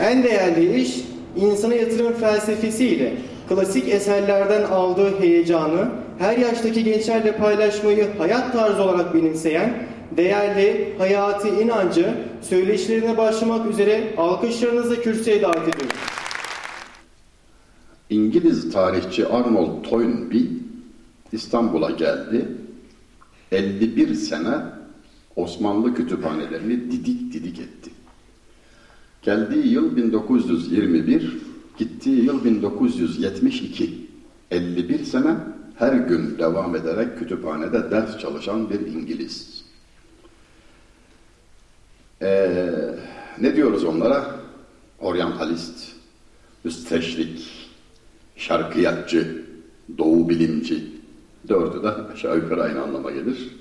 En değerli iş insana yatırım felsefesiyle klasik eserlerden aldığı heyecanı her yaştaki gençlerle paylaşmayı hayat tarzı olarak benimseyen değerli hayati inancı söyleşilerine başlamak üzere alkışlarınızla kürsüye davet ediyorum. İngiliz tarihçi Arnold Toynbee İstanbul'a geldi. 51 sene Osmanlı kütüphanelerini didik didik etti. Geldiği yıl 1921, gittiği yıl 1972. 51 sene her gün devam ederek kütüphanede ders çalışan bir İngiliz. Ee, ne diyoruz onlara? Oryantalist, müsteşrik, şarkıyatçı, doğu bilimci. Dördü de aşağı yukarı aynı anlama gelir.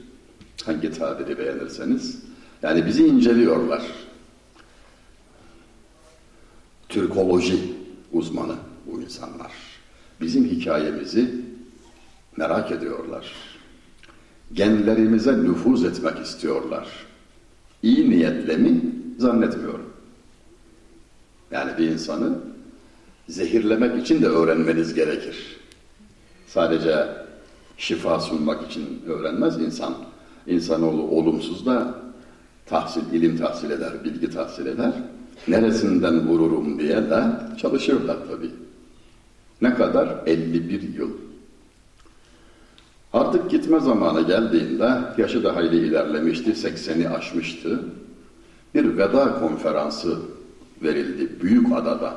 Hangi tabiri beğenirseniz. Yani bizi inceliyorlar. Türkoloji uzmanı bu insanlar. Bizim hikayemizi merak ediyorlar. Genlerimize nüfuz etmek istiyorlar. İyi niyetle mi? Zannetmiyorum. Yani bir insanı zehirlemek için de öğrenmeniz gerekir. Sadece şifa sunmak için öğrenmez insan. İnsanoğlu olumsuz da tahsil, ilim tahsil eder, bilgi tahsil eder. Neresinden vururum diye de çalışıyorlar tabii. Ne kadar? 51 yıl. Artık gitme zamanı geldiğinde, yaşı da hayli ilerlemişti, 80'i aşmıştı. Bir veda konferansı verildi Büyük Adada.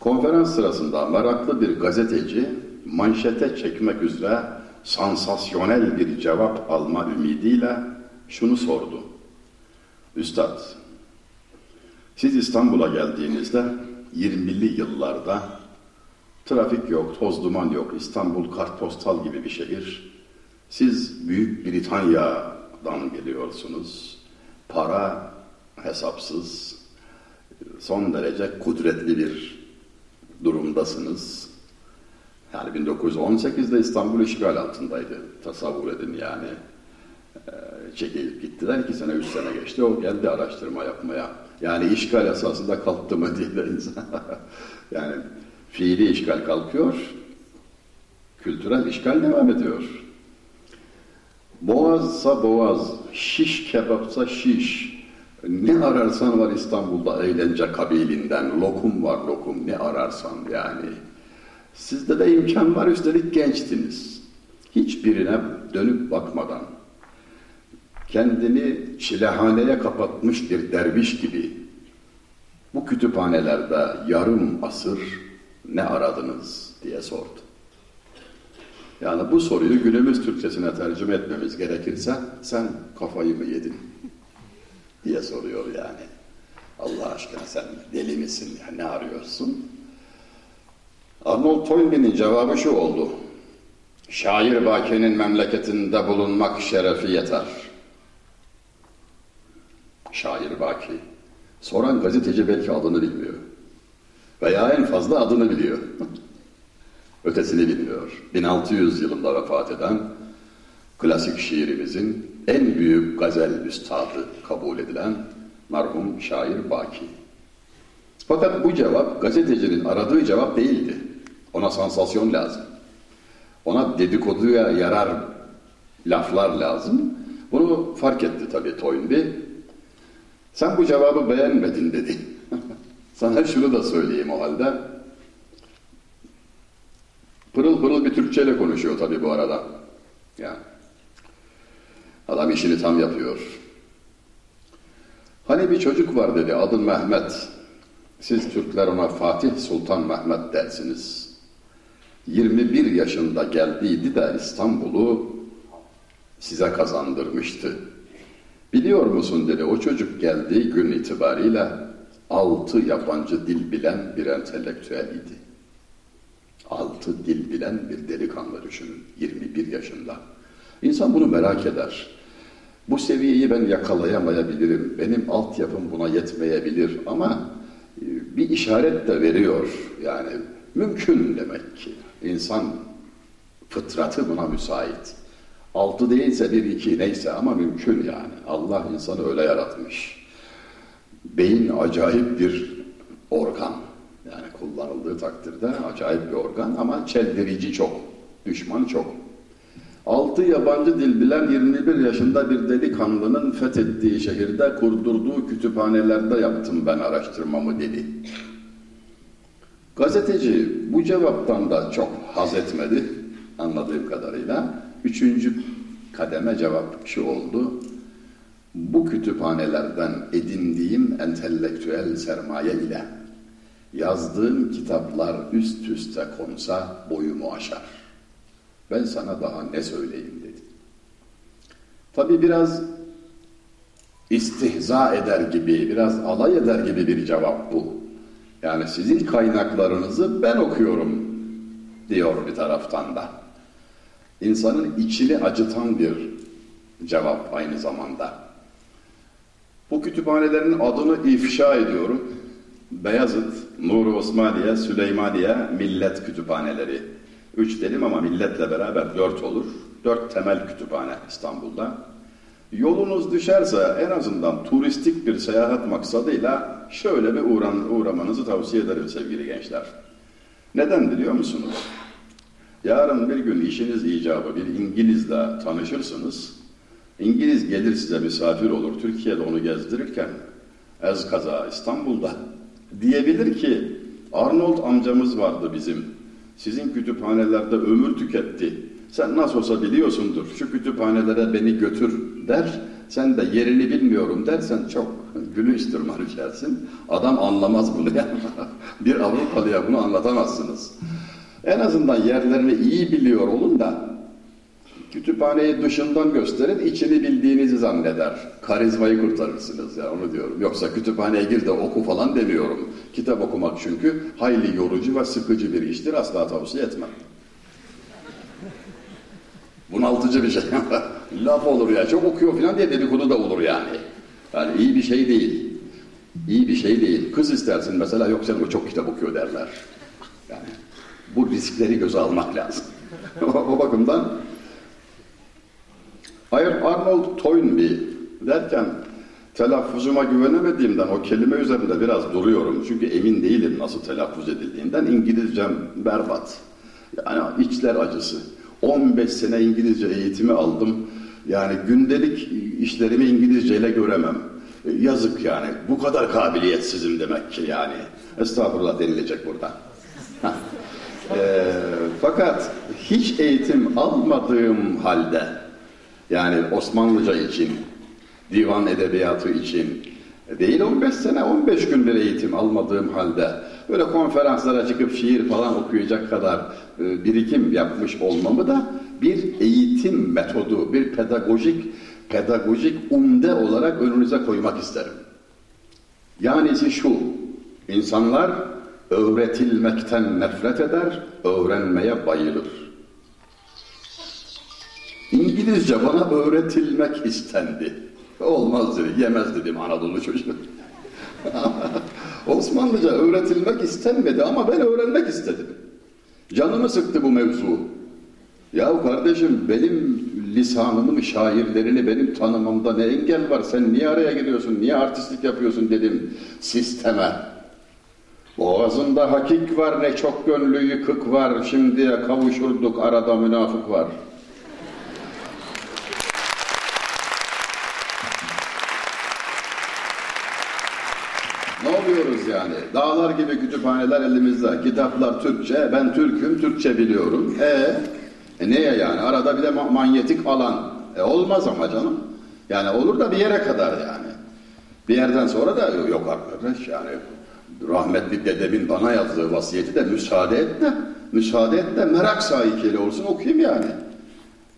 Konferans sırasında meraklı bir gazeteci manşete çekmek üzere sansasyonel bir cevap alma ümidiyle şunu sordu. Üstad, siz İstanbul'a geldiğinizde 20'li yıllarda trafik yok, toz duman yok, İstanbul kartpostal gibi bir şehir. Siz Büyük Britanya'dan geliyorsunuz. Para hesapsız, son derece kudretli bir durumdasınız. Yani 1918'de İstanbul işgal altındaydı. Tasavvur edin yani. Ee, çekilip gittiler. iki sene, üç sene geçti. O geldi araştırma yapmaya. Yani işgal esasında kalktı mı diye de yani fiili işgal kalkıyor. Kültürel işgal devam ediyor. Boğazsa boğaz, şiş kebapsa şiş. Ne ararsan var İstanbul'da eğlence kabilinden. Lokum var lokum ne ararsan yani. Sizde de imkan var üstelik gençtiniz. Hiçbirine dönüp bakmadan kendini çilehaneye kapatmış bir derviş gibi bu kütüphanelerde yarım asır ne aradınız diye sordu. Yani bu soruyu günümüz Türkçesine tercüme etmemiz gerekirse sen kafayı mı yedin diye soruyor yani. Allah aşkına sen deli misin ya ne arıyorsun? Arnold Toynbee'nin cevabı şu oldu. Şair Baki'nin memleketinde bulunmak şerefi yeter. Şair Baki. Soran gazeteci belki adını bilmiyor. Veya en fazla adını biliyor. Ötesini bilmiyor. 1600 yılında vefat eden klasik şiirimizin en büyük gazel üstadı kabul edilen merhum şair Baki. Fakat bu cevap gazetecinin aradığı cevap değildi. Ona sansasyon lazım. Ona dedikoduya yarar laflar lazım. Bunu fark etti tabii Toynbee. Sen bu cevabı beğenmedin dedi. Sana şunu da söyleyeyim o halde. Pırıl pırıl bir Türkçeyle konuşuyor tabii bu arada. Yani. Adam işini tam yapıyor. Hani bir çocuk var dedi adı Mehmet. Siz Türkler ona Fatih Sultan Mehmet dersiniz. 21 yaşında geldiydi de İstanbul'u size kazandırmıştı. Biliyor musun dedi o çocuk geldiği gün itibariyle altı yabancı dil bilen bir entelektüel idi. Altı dil bilen bir delikanlı düşünün 21 yaşında. İnsan bunu merak eder. Bu seviyeyi ben yakalayamayabilirim. Benim altyapım buna yetmeyebilir ama e, bir işaret de veriyor. Yani mümkün demek ki. İnsan fıtratı buna müsait. Altı değilse bir iki neyse ama mümkün yani. Allah insanı öyle yaratmış. beyin acayip bir organ. Yani kullanıldığı takdirde acayip bir organ ama çeldirici çok, düşman çok. Altı yabancı dil bilen 21 yaşında bir delikanlının fethettiği şehirde kurdurduğu kütüphanelerde yaptım ben araştırmamı dedi. Gazeteci bu cevaptan da çok haz etmedi anladığım kadarıyla. Üçüncü kademe cevap şu oldu. Bu kütüphanelerden edindiğim entelektüel sermaye ile yazdığım kitaplar üst üste konsa boyumu aşar. Ben sana daha ne söyleyeyim dedi. Tabi biraz istihza eder gibi, biraz alay eder gibi bir cevap bu. Yani sizin kaynaklarınızı ben okuyorum diyor bir taraftan da. İnsanın içini acıtan bir cevap aynı zamanda. Bu kütüphanelerin adını ifşa ediyorum. Beyazıt, Nur Osmaniye, Süleymaniye Millet Kütüphaneleri. Üç dedim ama milletle beraber dört olur. Dört temel kütüphane İstanbul'da. Yolunuz düşerse en azından turistik bir seyahat maksadıyla şöyle bir uğramanızı tavsiye ederim sevgili gençler. Neden biliyor musunuz? Yarın bir gün işiniz icabı bir İngilizle tanışırsınız. İngiliz gelir size misafir olur. Türkiye'de onu gezdirirken ez kaza İstanbul'da diyebilir ki Arnold amcamız vardı bizim. Sizin kütüphanelerde ömür tüketti. Sen nasıl olsa biliyorsundur. Şu kütüphanelere beni götür der. Sen de yerini bilmiyorum dersen çok gülünç duruma düşersin. Adam anlamaz bunu ya. bir Avrupalıya bunu anlatamazsınız. En azından yerlerini iyi biliyor olun da kütüphaneyi dışından gösterin, içini bildiğinizi zanneder. Karizmayı kurtarırsınız ya onu diyorum. Yoksa kütüphaneye gir de oku falan demiyorum. Kitap okumak çünkü hayli yorucu ve sıkıcı bir iştir. Asla tavsiye etmem. Bunaltıcı bir şey. Laf olur ya, çok okuyor falan diye dedikodu da olur yani. Yani iyi bir şey değil. İyi bir şey değil. Kız istersin mesela, yok sen o çok kitap okuyor derler. Yani bu riskleri göze almak lazım. o bakımdan Hayır Arnold Toynbee derken telaffuzuma güvenemediğimden o kelime üzerinde biraz duruyorum. Çünkü emin değilim nasıl telaffuz edildiğinden. İngilizcem berbat. Yani içler acısı. 15 sene İngilizce eğitimi aldım. Yani gündelik işlerimi İngilizceyle göremem. Yazık yani. Bu kadar kabiliyetsizim demek ki yani. Estağfurullah denilecek burada. E, fakat hiç eğitim almadığım halde yani Osmanlıca için, divan edebiyatı için değil 15 sene 15 gün bir eğitim almadığım halde böyle konferanslara çıkıp şiir falan okuyacak kadar e, birikim yapmış olmamı da bir eğitim metodu, bir pedagojik pedagojik umde olarak önünüze koymak isterim. Yani şu, insanlar öğretilmekten nefret eder, öğrenmeye bayılır. İngilizce bana öğretilmek istendi. Olmaz dedi, yemez dedim Anadolu çocuğu. Osmanlıca öğretilmek istenmedi ama ben öğrenmek istedim. Canımı sıktı bu mevzu. Ya kardeşim benim lisanımın şairlerini benim tanımamda ne engel var? Sen niye araya giriyorsun? Niye artistlik yapıyorsun dedim sisteme. Boğazında hakik var ne çok gönlü yıkık var. Şimdiye kavuşurduk arada münafık var. oluyoruz yani. Dağlar gibi kütüphaneler elimizde. Kitaplar Türkçe. Ben Türk'üm, Türkçe biliyorum. E, e neye yani? Arada bir de manyetik alan. E olmaz ama canım. Yani olur da bir yere kadar yani. Bir yerden sonra da yok arkadaş yani rahmetli dedemin bana yazdığı vasiyeti de müsaade et de müsaade et de merak sahikiyle olsun okuyayım yani.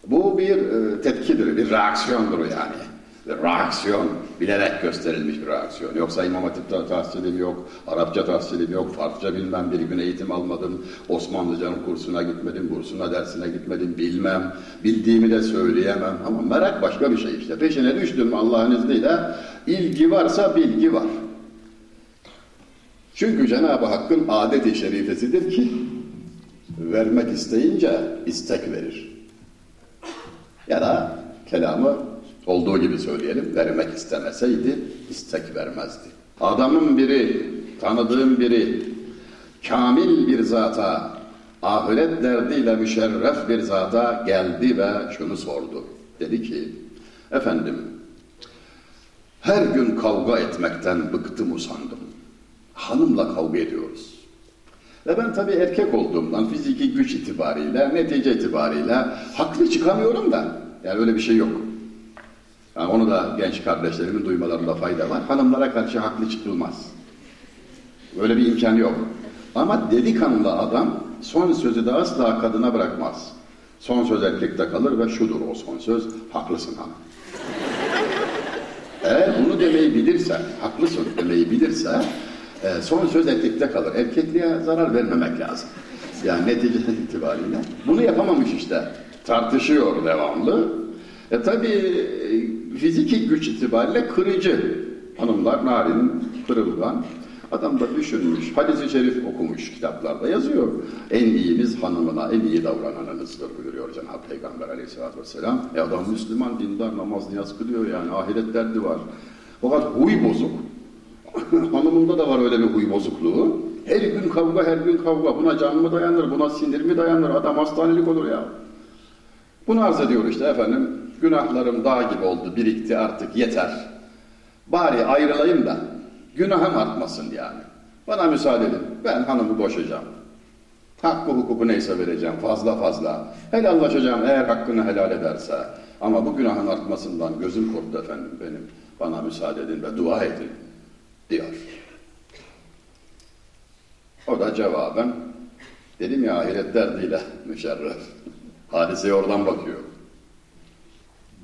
Bu bir e, tepkidir, bir reaksiyondur yani reaksiyon, bilerek gösterilmiş bir reaksiyon. Yoksa İmam Hatip'te tahsilim yok, Arapça tahsilim yok, Farsça bilmem, bir gün eğitim almadım, Osmanlıcanın kursuna gitmedim, bursuna dersine gitmedim, bilmem, bildiğimi de söyleyemem. Ama merak başka bir şey işte. Peşine düştüm Allah'ın izniyle, ilgi varsa bilgi var. Çünkü Cenab-ı Hakk'ın adeti şerifesidir ki, vermek isteyince istek verir. Ya da kelamı Olduğu gibi söyleyelim, vermek istemeseydi istek vermezdi. Adamın biri, tanıdığım biri, kamil bir zata, ahiret derdiyle müşerref bir zata geldi ve şunu sordu. Dedi ki, efendim, her gün kavga etmekten bıktım usandım. Hanımla kavga ediyoruz. Ve ben tabii erkek olduğumdan fiziki güç itibariyle, netice itibariyle haklı çıkamıyorum da. Yani öyle bir şey yok. Yani onu da genç kardeşlerimin duymalarında fayda var. Hanımlara karşı haklı çıkılmaz. Öyle bir imkan yok. Ama delikanlı adam son sözü de asla kadına bırakmaz. Son söz erkekte kalır ve şudur o son söz, haklısın hanım. Eğer bunu demeyi bilirse, haklısın demeyi bilirse, e, son söz erkekte kalır. Erkekliğe zarar vermemek lazım. Yani netice itibariyle. Bunu yapamamış işte. Tartışıyor devamlı. E tabi fiziki güç itibariyle kırıcı. Hanımlar narin, kırılgan. Adam da düşünmüş, hadis-i şerif okumuş kitaplarda yazıyor. En iyiniz hanımına, en iyi davrananınızdır buyuruyor Cenab-ı Peygamber aleyhissalatü vesselam. E adam Müslüman, dindar, namaz, niyaz kılıyor yani ahiret derdi var. Fakat huy bozuk. Hanımında da var öyle bir huy bozukluğu. Her gün kavga, her gün kavga. Buna can mı dayanır, buna sinir mi dayanır? Adam hastanelik olur ya. Bunu arz ediyor işte efendim. Günahlarım dağ gibi oldu, birikti artık yeter. Bari ayrılayım da günahım artmasın yani. Bana müsaade edin. Ben hanımı boşayacağım. Hakkı hukuku neyse vereceğim fazla fazla. Helallaşacağım eğer hakkını helal ederse. Ama bu günahın artmasından gözüm korktu efendim benim. Bana müsaade edin ve dua edin diyor. O da cevaben dedim ya ahiret derdiyle müşerref. Hadiseye oradan bakıyor.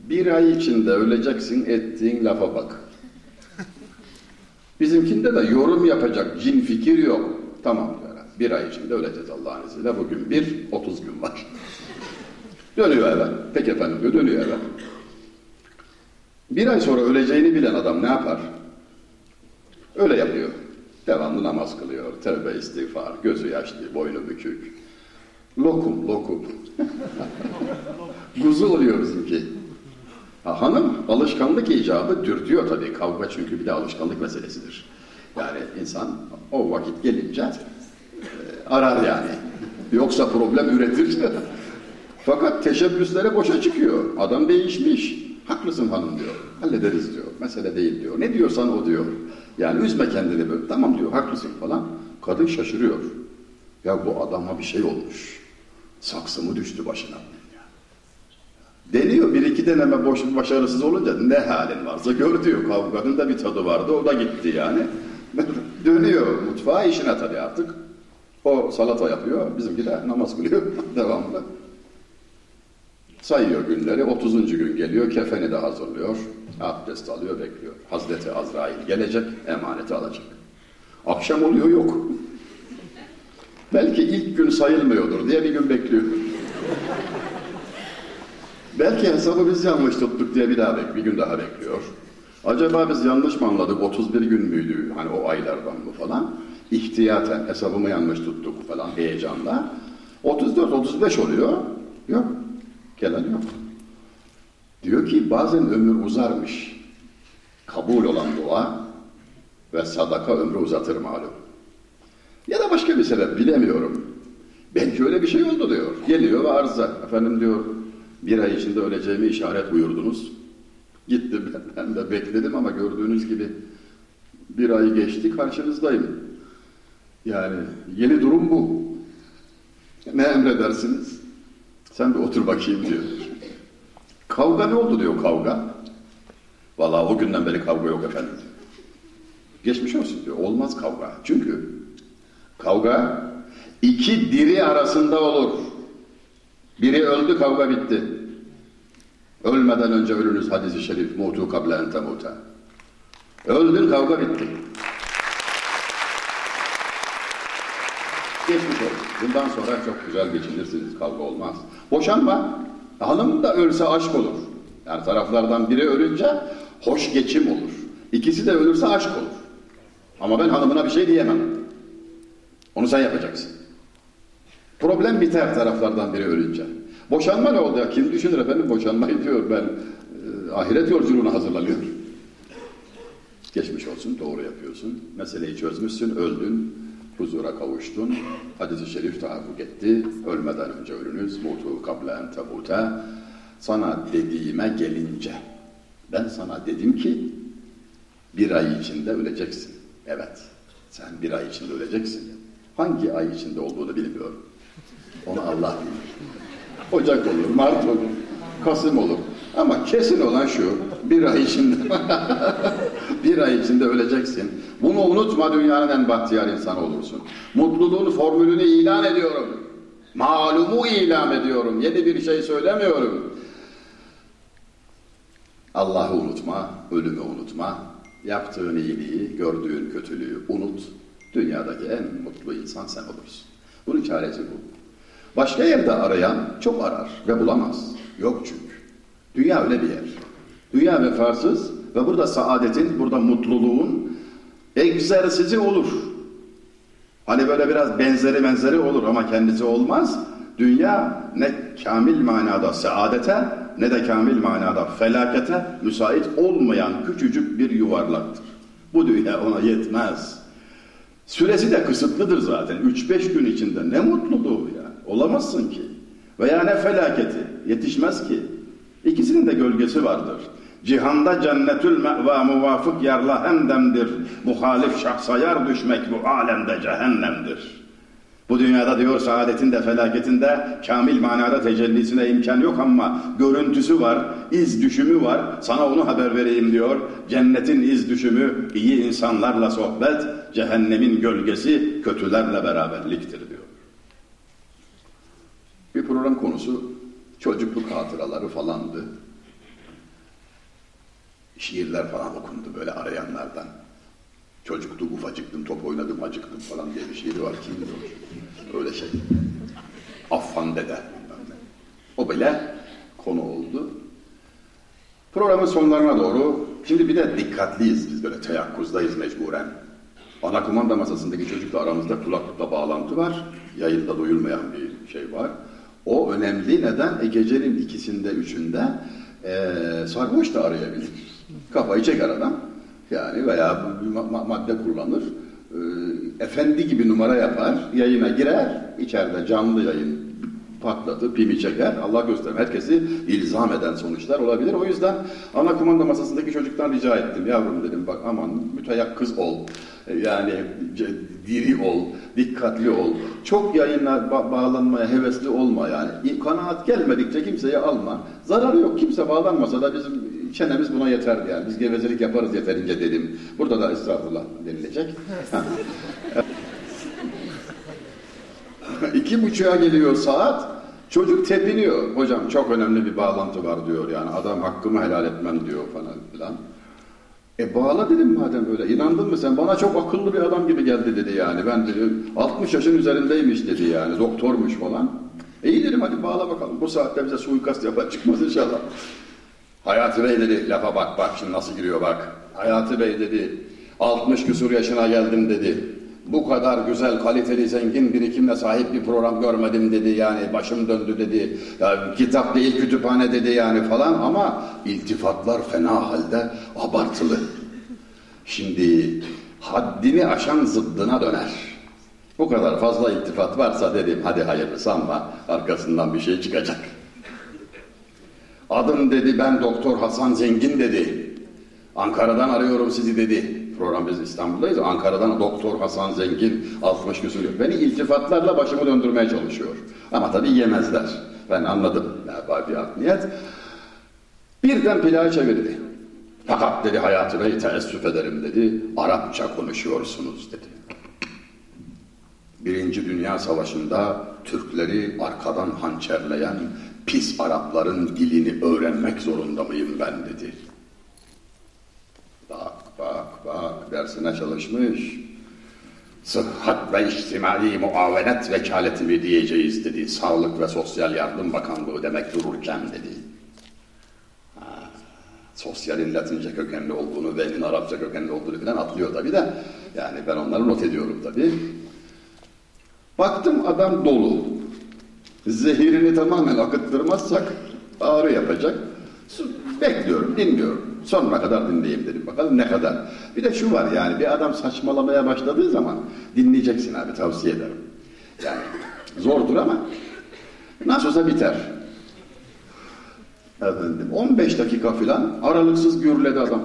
Bir ay içinde öleceksin ettiğin lafa bak. Bizimkinde de yorum yapacak cin fikir yok. Tamam diyor. Bir ay içinde öleceğiz Allah'ın izniyle. Bugün bir, otuz gün var. dönüyor eve. Peki efendim diyor, dönüyor eve. Bir ay sonra öleceğini bilen adam ne yapar? Öyle yapıyor. Devamlı namaz kılıyor. Tevbe istiğfar, gözü yaşlı, boynu bükük. Lokum, lokum. Kuzu oluyor bizimki. Ha, hanım alışkanlık icabı dürtüyor tabii. Kavga çünkü bir de alışkanlık meselesidir. Yani insan o vakit gelince e, arar yani. Yoksa problem üretir. Fakat teşebbüsleri boşa çıkıyor. Adam değişmiş. Haklısın hanım diyor. Hallederiz diyor. Mesele değil diyor. Ne diyorsan o diyor. Yani üzme kendini böyle. Tamam diyor haklısın falan. Kadın şaşırıyor. Ya bu adama bir şey olmuş. Saksı mı düştü başına? Deniyor bir iki deneme boş, başarısız olunca ne halin varsa gör diyor. Kavganın da bir tadı vardı o da gitti yani. Dönüyor mutfağa işine tabii artık. O salata yapıyor, bizimki de namaz kılıyor devamlı. Sayıyor günleri, 30. gün geliyor, kefeni de hazırlıyor, abdest alıyor, bekliyor. Hazreti Azrail gelecek, emaneti alacak. Akşam oluyor, yok. Belki ilk gün sayılmıyordur diye bir gün bekliyor. Belki hesabı biz yanlış tuttuk diye bir daha bek, bir gün daha bekliyor. Acaba biz yanlış mı anladık? 31 gün müydü? Hani o aylardan mı falan? İhtiyaten hesabımı yanlış tuttuk falan heyecanla. 34-35 oluyor. Yok. Gelen yok. Diyor ki bazen ömür uzarmış. Kabul olan dua ve sadaka ömrü uzatır malum. Ya da başka bir sebep bilemiyorum. Belki öyle bir şey oldu diyor. Geliyor ve arıza. Efendim diyor bir ay içinde öleceğimi işaret buyurdunuz. Gittim ben de bekledim ama gördüğünüz gibi bir ay geçti karşınızdayım. Yani yeni durum bu. Ne emredersiniz? Sen bir otur bakayım diyor. Kavga ne oldu diyor kavga. Vallahi o günden beri kavga yok efendim. Geçmiş olsun diyor. Olmaz kavga. Çünkü kavga iki diri arasında olur. Biri öldü kavga bitti. Ölmeden önce ölünüz hadisi şerif mutu kable en temuta. Öldün kavga bitti. Geçmiş olsun. Bundan sonra çok güzel geçinirsiniz kavga olmaz. Boşanma. Hanım da ölse aşk olur. Yani taraflardan biri ölünce hoş geçim olur. İkisi de ölürse aşk olur. Ama ben hanımına bir şey diyemem. Onu sen yapacaksın. Problem biter taraflardan biri ölünce. Boşanma ne oldu ya? Kim düşünür efendim boşanmayı diyor ben e, ahiret yolculuğuna hazırlanıyorum. Geçmiş olsun, doğru yapıyorsun. Meseleyi çözmüşsün, öldün, huzura kavuştun. Hadis-i şerif tahakkuk etti. Ölmeden önce ölünüz. Mutu kablen tebuta. Sana dediğime gelince. Ben sana dedim ki bir ay içinde öleceksin. Evet. Sen bir ay içinde öleceksin. Hangi ay içinde olduğunu bilmiyorum. Onu Allah bilir. Ocak olur, Mart olur, Kasım olur. Ama kesin olan şu, bir ay içinde, bir ay içinde öleceksin. Bunu unutma dünyanın en bahtiyar insanı olursun. Mutluluğun formülünü ilan ediyorum. Malumu ilan ediyorum. Yeni bir şey söylemiyorum. Allah'ı unutma, ölümü unutma. Yaptığın iyiliği, gördüğün kötülüğü unut. Dünyadaki en mutlu insan sen olursun. Bunun çaresi bu. Başka yerde arayan çok arar ve bulamaz. Yok çünkü. Dünya öyle bir yer. Dünya vefasız ve burada saadetin, burada mutluluğun egzersizi olur. Hani böyle biraz benzeri benzeri olur ama kendisi olmaz. Dünya ne kamil manada saadete ne de kamil manada felakete müsait olmayan küçücük bir yuvarlaktır. Bu dünya ona yetmez. Süresi de kısıtlıdır zaten. 3-5 gün içinde ne mutluluğu ya. Olamazsın ki. Veya ne felaketi. Yetişmez ki. İkisinin de gölgesi vardır. Cihanda cennetül me'va muvafık yarla hemdemdir. Muhalif şahsa yar düşmek bu alemde cehennemdir. Bu dünyada diyor saadetin de felaketin de kamil manada tecellisine imkan yok ama görüntüsü var, iz düşümü var. Sana onu haber vereyim diyor. Cennetin iz düşümü iyi insanlarla sohbet, cehennemin gölgesi kötülerle beraberliktir diyor. Bir program konusu çocukluk hatıraları falandı. Şiirler falan okundu böyle arayanlardan. Çocuktu, ufacıktım, top oynadım, acıktım falan diye bir şiiri var. Kimdi o? Öyle şey. Affan dede. O bile konu oldu. Programın sonlarına doğru, şimdi bir de dikkatliyiz biz böyle teyakkuzdayız mecburen. Ana kumanda masasındaki çocukla aramızda kulaklıkla bağlantı var. Yayında duyulmayan bir şey var. O önemli neden? E, gecenin ikisinde, üçünde e, sarhoş da arayabilir. Kafayı çeker adam. Yani veya ma madde kullanır. E, efendi gibi numara yapar. Yayına girer. içeride canlı yayın patladı, pimi çeker. Allah gösterir. Herkesi ilzam eden sonuçlar olabilir. O yüzden ana kumanda masasındaki çocuktan rica ettim. Yavrum dedim bak aman müteyak kız ol. E, yani diri ol, dikkatli ol. Çok yayına ba bağlanmaya hevesli olma yani. Kanaat gelmedikçe kimseye alma. Zararı yok. Kimse bağlanmasa da bizim çenemiz buna yeter yani. Biz gevezelik yaparız yeterince dedim. Burada da estağfurullah denilecek. İki buçuğa geliyor saat. Çocuk tepiniyor. Hocam çok önemli bir bağlantı var diyor yani. Adam hakkımı helal etmem diyor falan filan. E bağla dedim madem öyle. İnandın mı sen? Bana çok akıllı bir adam gibi geldi dedi yani. Ben dedi 60 yaşın üzerindeymiş dedi yani. Doktormuş falan. E iyi dedim hadi bağla bakalım. Bu saatte bize suikast yapar çıkmaz inşallah. Hayati Bey dedi lafa bak bak şimdi nasıl giriyor bak. Hayati Bey dedi 60 küsur yaşına geldim dedi. Bu kadar güzel, kaliteli, zengin birikimle sahip bir program görmedim dedi yani başım döndü dedi. Ya, kitap değil kütüphane dedi yani falan ama iltifatlar fena halde abartılı. Şimdi haddini aşan zıddına döner. Bu kadar fazla iltifat varsa dedim hadi hayırlısı ama arkasından bir şey çıkacak. Adım dedi ben Doktor Hasan Zengin dedi. Ankara'dan arıyorum sizi dedi. Program biz İstanbul'dayız. Ankara'dan Doktor Hasan Zengin 60 küsur. Beni iltifatlarla başımı döndürmeye çalışıyor. Ama tabii yemezler. Ben anladım. Ne var bir art niyet. Birden plağı çevirdi. Fakat dedi Hayati Bey teessüf ederim dedi. Arapça konuşuyorsunuz dedi. Birinci Dünya Savaşı'nda Türkleri arkadan hançerleyen pis Arapların dilini öğrenmek zorunda mıyım ben dedi. Bak bak bak dersine çalışmış. Sıhhat ve içtimai muavenet vekaleti mi diyeceğiz dedi. Sağlık ve Sosyal Yardım Bakanlığı demek dururken dedi. Ha, sosyalin Latince kökenli olduğunu, ve'nin Arapça kökenli olduğunu falan atlıyor tabi de. Yani ben onları not ediyorum tabi. Baktım adam dolu. Zehirini tamamen akıttırmazsak ağrı yapacak. Bekliyorum, dinliyorum. Sonuna kadar dinleyeyim dedim. Bakalım ne kadar. Bir de şu var yani bir adam saçmalamaya başladığı zaman dinleyeceksin abi tavsiye ederim. Yani zordur ama nasıl olsa biter. Efendim 15 dakika filan aralıksız gürledi adam.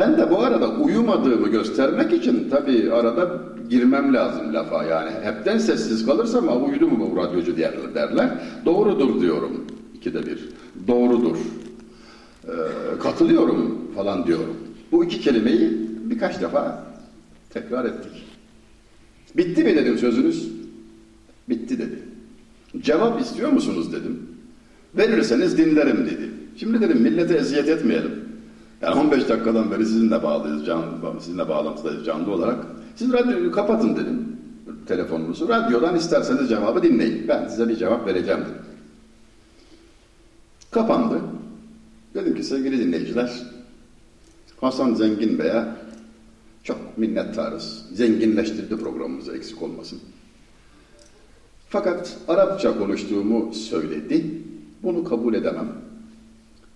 Ben de bu arada uyumadığımı göstermek için tabii arada girmem lazım lafa yani. Hepten sessiz kalırsam uyudu mu bu radyocu derler. derler. Doğrudur diyorum. İkide bir. Doğrudur. Ee, katılıyorum falan diyorum. Bu iki kelimeyi birkaç defa tekrar ettik. Bitti mi dedim sözünüz? Bitti dedi. Cevap istiyor musunuz dedim. Verirseniz dinlerim dedi. Şimdi dedim millete eziyet etmeyelim. Yani 15 dakikadan beri sizinle bağlıyız, canlı, sizinle bağlantıdayız canlı olarak. Siz radyoyu kapatın dedim, telefonunuzu. Radyodan isterseniz cevabı dinleyin. Ben size bir cevap vereceğim dedim. Kapandı. Dedim ki sevgili dinleyiciler, Hasan Zengin Bey'e çok minnettarız. Zenginleştirdi programımızı eksik olmasın. Fakat Arapça konuştuğumu söyledi. Bunu kabul edemem.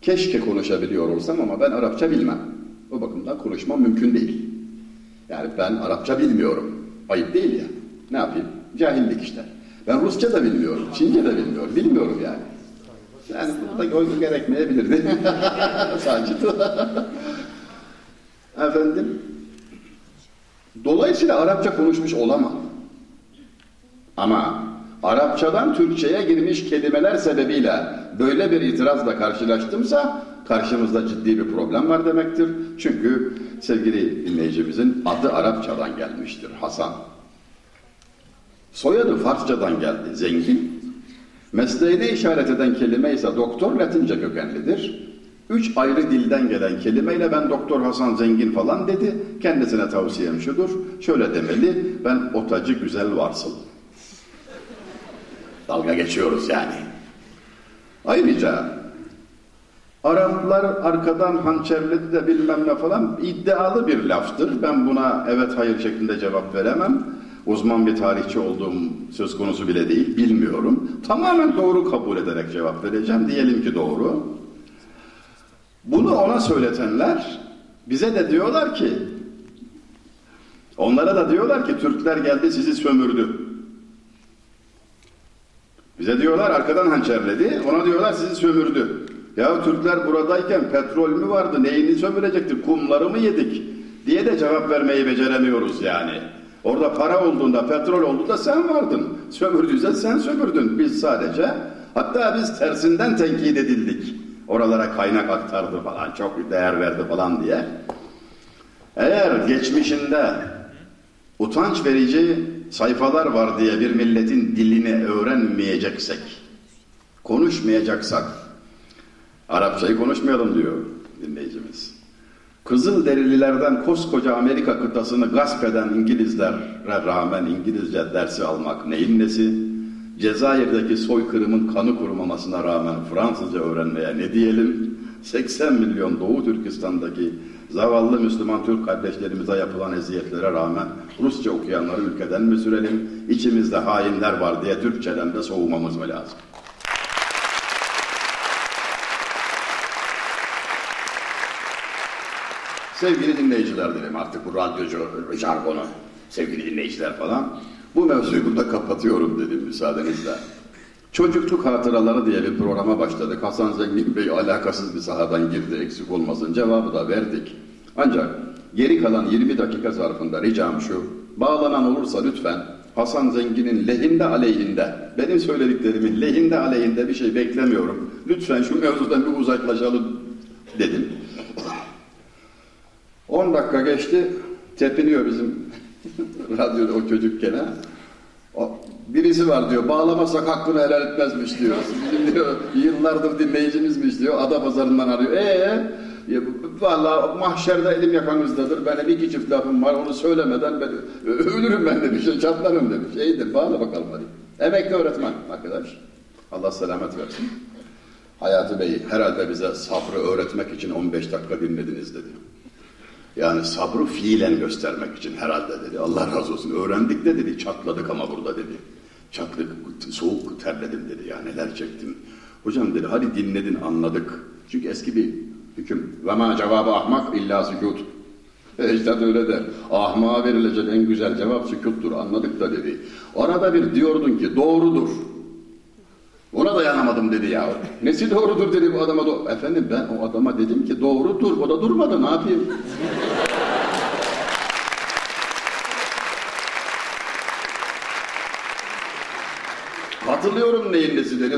Keşke konuşabiliyor olsam ama ben Arapça bilmem. O bakımdan konuşmam mümkün değil. Yani ben Arapça bilmiyorum. Ayıp değil ya. Ne yapayım? Cahillik işte. Ben Rusça da bilmiyorum. Çince de bilmiyorum. Bilmiyorum yani. Yani burada oyun gerekmeyebilirdi. Sadece Efendim Dolayısıyla Arapça konuşmuş olamam. Ama Arapçadan Türkçe'ye girmiş kelimeler sebebiyle böyle bir itirazla karşılaştımsa karşımızda ciddi bir problem var demektir. Çünkü sevgili dinleyicimizin adı Arapçadan gelmiştir Hasan. Soyadı Farsçadan geldi zengin. Mesleğine işaret eden kelime ise doktor Latince kökenlidir. Üç ayrı dilden gelen kelimeyle ben Doktor Hasan Zengin falan dedi. Kendisine tavsiyem şudur. Şöyle demeli. Ben otacı güzel varsıl. Dalga geçiyoruz yani. Ayrıca Araplar arkadan hançerledi de bilmem ne falan iddialı bir laftır. Ben buna evet hayır şeklinde cevap veremem. Uzman bir tarihçi olduğum söz konusu bile değil, bilmiyorum. Tamamen doğru kabul ederek cevap vereceğim. Diyelim ki doğru. Bunu ona söyletenler bize de diyorlar ki onlara da diyorlar ki Türkler geldi sizi sömürdü. Bize diyorlar arkadan hançerledi, ona diyorlar sizi sömürdü. Ya Türkler buradayken petrol mü vardı, neyini sömürecektik, kumları mı yedik diye de cevap vermeyi beceremiyoruz yani. Orada para olduğunda, petrol olduğunda sen vardın. Sömürdüyse sen sömürdün. Biz sadece, hatta biz tersinden tenkit edildik. Oralara kaynak aktardı falan, çok değer verdi falan diye. Eğer geçmişinde utanç verici sayfalar var diye bir milletin dilini öğrenmeyeceksek, konuşmayacaksak, Arapçayı konuşmayalım diyor dinleyicimiz. Kızıl derililerden koskoca Amerika kıtasını gasp eden İngilizlere rağmen İngilizce dersi almak neyin nesi? Cezayir'deki soykırımın kanı kurumamasına rağmen Fransızca öğrenmeye ne diyelim? 80 milyon Doğu Türkistan'daki zavallı Müslüman Türk kardeşlerimize yapılan eziyetlere rağmen Rusça okuyanları ülkeden mi sürelim? İçimizde hainler var diye Türkçeden de soğumamız mı lazım? Sevgili dinleyiciler dedim artık bu radyocu jargonu, sevgili dinleyiciler falan. Bu mevzuyu burada kapatıyorum dedim müsaadenizle. Çocukluk hatıraları diye bir programa başladık. Hasan Zengin Bey alakasız bir sahadan girdi eksik olmasın cevabı da verdik. Ancak geri kalan 20 dakika zarfında ricam şu. Bağlanan olursa lütfen Hasan Zengin'in lehinde aleyhinde, benim söylediklerimin lehinde aleyhinde bir şey beklemiyorum. Lütfen şu mevzudan bir uzaklaşalım dedim. 10 dakika geçti, tepiniyor bizim radyoda o çocuk gene. Birisi var diyor, bağlamazsak hakkını helal etmezmiş diyor. Bizim diyor, yıllardır dinleyicimizmiş diyor, ada pazarından arıyor. Eee? Valla mahşerde elim yakanızdadır, benim iki çift lafım var, onu söylemeden ben, ölürüm ben demiş, çatlarım demiş. İyidir, bağla bakalım hadi. Emekli öğretmen arkadaş. Allah selamet versin. Hayati Bey herhalde bize sabrı öğretmek için 15 dakika dinlediniz dedi. Yani sabrı fiilen göstermek için herhalde dedi. Allah razı olsun. Öğrendik de dedi. Çatladık ama burada dedi. Çatlık, soğuk terledim dedi. Ya neler çektim. Hocam dedi hadi dinledin anladık. Çünkü eski bir hüküm. Ve ma cevabı ahmak illa sükut. Ecdat öyle der. Ahmağa verilecek en güzel cevap sükuttur. Anladık da dedi. Orada bir diyordun ki doğrudur. Ona dayanamadım dedi ya. Nesi doğrudur dedi bu adama. Do- Efendim ben o adama dedim ki doğrudur. O da durmadı ne yapayım? Katılıyorum neyin nesi dedi.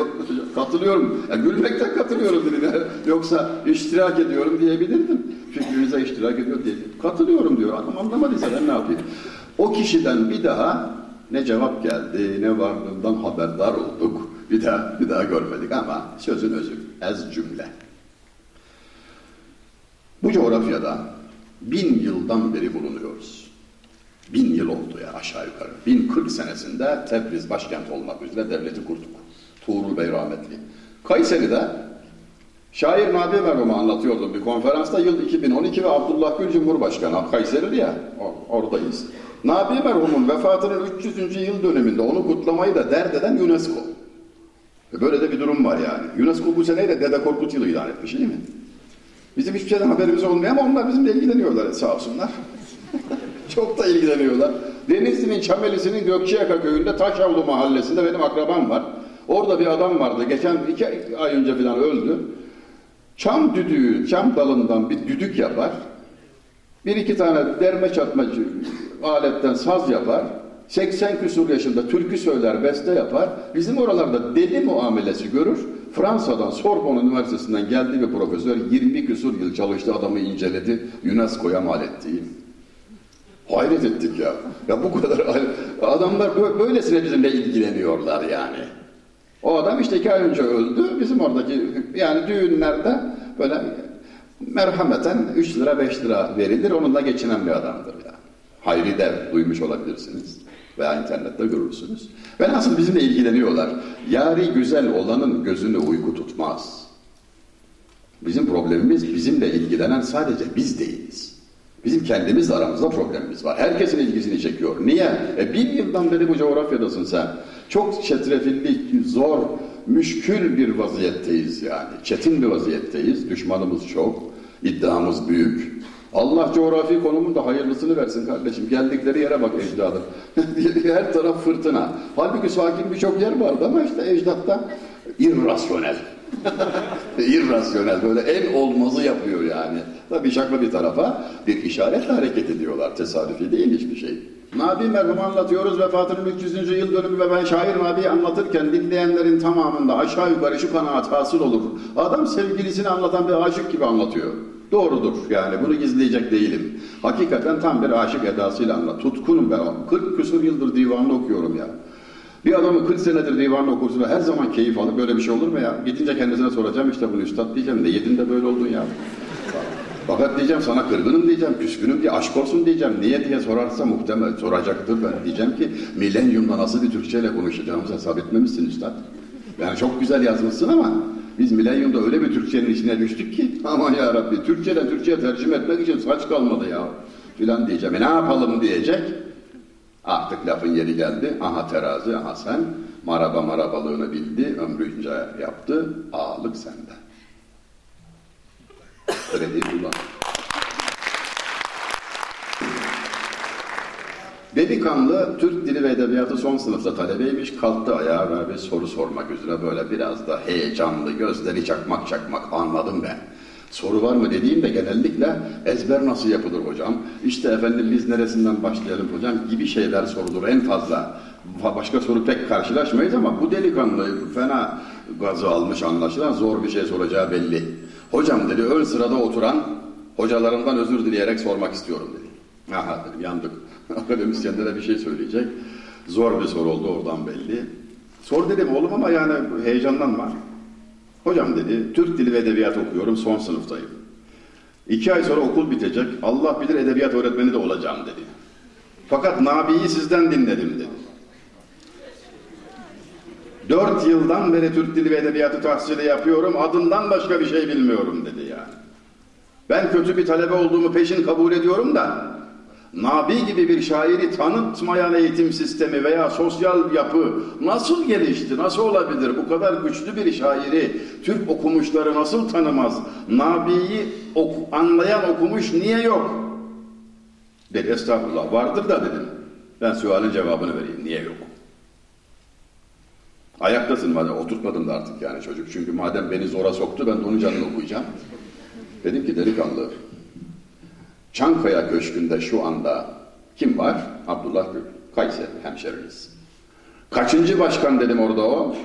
Katılıyorum. Ya gülmekten katılıyorum dedi. Yoksa iştirak ediyorum diyebilirdim. Fikrinize iştirak ediyor dedi. Katılıyorum diyor. Adam anlamadıysa ben ne yapayım? O kişiden bir daha ne cevap geldi, ne varlığından haberdar olduk. Bir daha, bir daha görmedik ama sözün özü, ez cümle. Bu coğrafyada bin yıldan beri bulunuyoruz. Bin yıl oldu ya aşağı yukarı. Bin kırk senesinde Tebriz başkent olmak üzere devleti kurduk. Tuğrul Bey rahmetli. Kayseri'de şair Nabi Merhum'u anlatıyordum bir konferansta yıl 2012 ve Abdullah Gül Cumhurbaşkanı Kayserili ya oradayız. Nabi merhumun vefatının 300. yıl döneminde onu kutlamayı da dert eden UNESCO. Böyle de bir durum var yani. UNESCO bu seneyi de Dede Korkut yılı ilan etmiş değil mi? Bizim hiçbir şeyden haberimiz olmuyor ama onlar bizimle ilgileniyorlar sağ olsunlar. Çok da ilgileniyorlar. Denizli'nin Çamelisi'nin Gökçeyaka köyünde Taşavlu mahallesinde benim akrabam var. Orada bir adam vardı. Geçen iki ay önce falan öldü. Çam düdüğü, çam dalından bir düdük yapar. Bir iki tane derme çatma aletten saz yapar. 80 küsur yaşında türkü söyler, beste yapar. Bizim oralarda deli muamelesi görür. Fransa'dan Sorbonne Üniversitesi'nden geldi bir profesör 20 küsur yıl çalıştı adamı inceledi. UNESCO'ya mal etti. Hayret ettik ya. Ya bu kadar adamlar böylesine bizimle ilgileniyorlar yani. O adam işte iki ay önce öldü. Bizim oradaki yani düğünlerde böyle merhameten 3 lira 5 lira verilir. Onunla geçinen bir adamdır yani. Hayri dev duymuş olabilirsiniz. Veya internette görürsünüz. Ve nasıl bizimle ilgileniyorlar. Yari güzel olanın gözünü uyku tutmaz. Bizim problemimiz bizimle ilgilenen sadece biz değiliz. Bizim kendimiz aramızda problemimiz var. Herkesin ilgisini çekiyor. Niye? E bin yıldan beri bu coğrafyadasın sen. Çok çetrefilli, zor, müşkül bir vaziyetteyiz yani. Çetin bir vaziyetteyiz. Düşmanımız çok. iddiamız büyük. Allah coğrafi konumun da hayırlısını versin kardeşim. Geldikleri yere bak ecdadım. Her taraf fırtına. Halbuki sakin birçok yer vardı ama işte ecdatta irrasyonel. irrasyonel böyle en olmazı yapıyor yani. Tabii şaka bir tarafa bir işaretle hareket ediyorlar. Tesadüfi değil hiçbir şey. Nabi merhum anlatıyoruz vefatının 300. yıl dönümü ve ben şair Nabi'yi anlatırken dinleyenlerin tamamında aşağı yukarı şu kanaat hasıl olur. Adam sevgilisini anlatan bir aşık gibi anlatıyor. Doğrudur yani bunu gizleyecek değilim. Hakikaten tam bir aşık edasıyla anlat. Tutkunum ben. 40 küsur yıldır divanını okuyorum ya. Bir adamın 40 senedir divanını okursun ve her zaman keyif alıp böyle bir şey olur mu ya? Gidince kendisine soracağım işte bunu üstad diyeceğim. De böyle oldun ya? Fakat diyeceğim sana kırgınım diyeceğim, küskünüm diye aşk olsun diyeceğim. Niye diye sorarsa muhtemel soracaktır ben. Diyeceğim ki milenyumda nasıl bir Türkçeyle konuşacağımızı hesap etmemişsin üstad. Yani çok güzel yazmışsın ama biz milenyumda öyle bir Türkçenin içine düştük ki aman ya Rabbi Türkçeden Türkçe'ye tercüme etmek için saç kalmadı ya filan diyeceğim. E ne yapalım diyecek. Artık lafın yeri geldi. Aha terazi, aha sen. Maraba marabalığını bildi, ömrünce yaptı. Ağalık sende. Öyle değil ulan. Delikanlı Türk Dili ve Edebiyatı son sınıfta talebeymiş. Kalktı ayağa ve bir soru sormak üzere böyle biraz da heyecanlı, gözleri çakmak çakmak anladım ben. Soru var mı dediğimde genellikle ezber nasıl yapılır hocam? İşte efendim biz neresinden başlayalım hocam gibi şeyler sorulur en fazla. Başka soru pek karşılaşmayız ama bu delikanlı fena gazı almış anlaşılan zor bir şey soracağı belli. Hocam dedi ön sırada oturan hocalarımdan özür dileyerek sormak istiyorum dedi. Aha dedim yandık. Akademisyenlere bir şey söyleyecek. Zor bir soru oldu oradan belli. Sor dedim oğlum ama yani heyecanlanma. Hocam dedi, Türk Dili ve Edebiyat okuyorum, son sınıftayım. İki ay sonra okul bitecek, Allah bilir edebiyat öğretmeni de olacağım dedi. Fakat Nabi'yi sizden dinledim dedi. Dört yıldan beri Türk Dili ve Edebiyatı tahsili yapıyorum, adından başka bir şey bilmiyorum dedi yani. Ben kötü bir talebe olduğumu peşin kabul ediyorum da, Nabi gibi bir şairi tanıtmayan eğitim sistemi veya sosyal yapı nasıl gelişti, nasıl olabilir? Bu kadar güçlü bir şairi Türk okumuşları nasıl tanımaz? Nabi'yi ok anlayan okumuş niye yok? Dedi estağfurullah vardır da dedim. Ben sualin cevabını vereyim. Niye yok? Ayaktasın madem oturtmadım da artık yani çocuk. Çünkü madem beni zora soktu ben de onun canını okuyacağım. Dedim ki delikanlı Çankaya Köşkü'nde şu anda kim var? Abdullah Gül. Kayseri hemşeriniz. Kaçıncı başkan dedim orada o?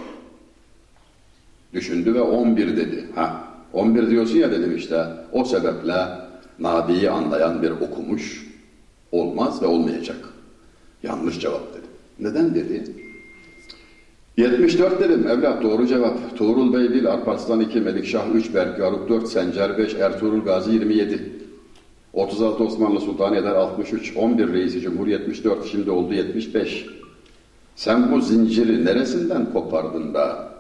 Düşündü ve 11 dedi. Ha, 11 diyorsun ya dedim işte. O sebeple Nabi'yi anlayan bir okumuş olmaz ve olmayacak. Yanlış cevap dedi. Neden dedi? 74 dedim evlat doğru cevap. Tuğrul Bey 1, Arparslan 2, Melikşah 3, Berkaruk 4, Sencer 5, Ertuğrul Gazi 27. 36 Osmanlı Sultanı eder 63, 11 Reisi Cumhur 74, şimdi oldu 75. Sen bu zinciri neresinden kopardın da?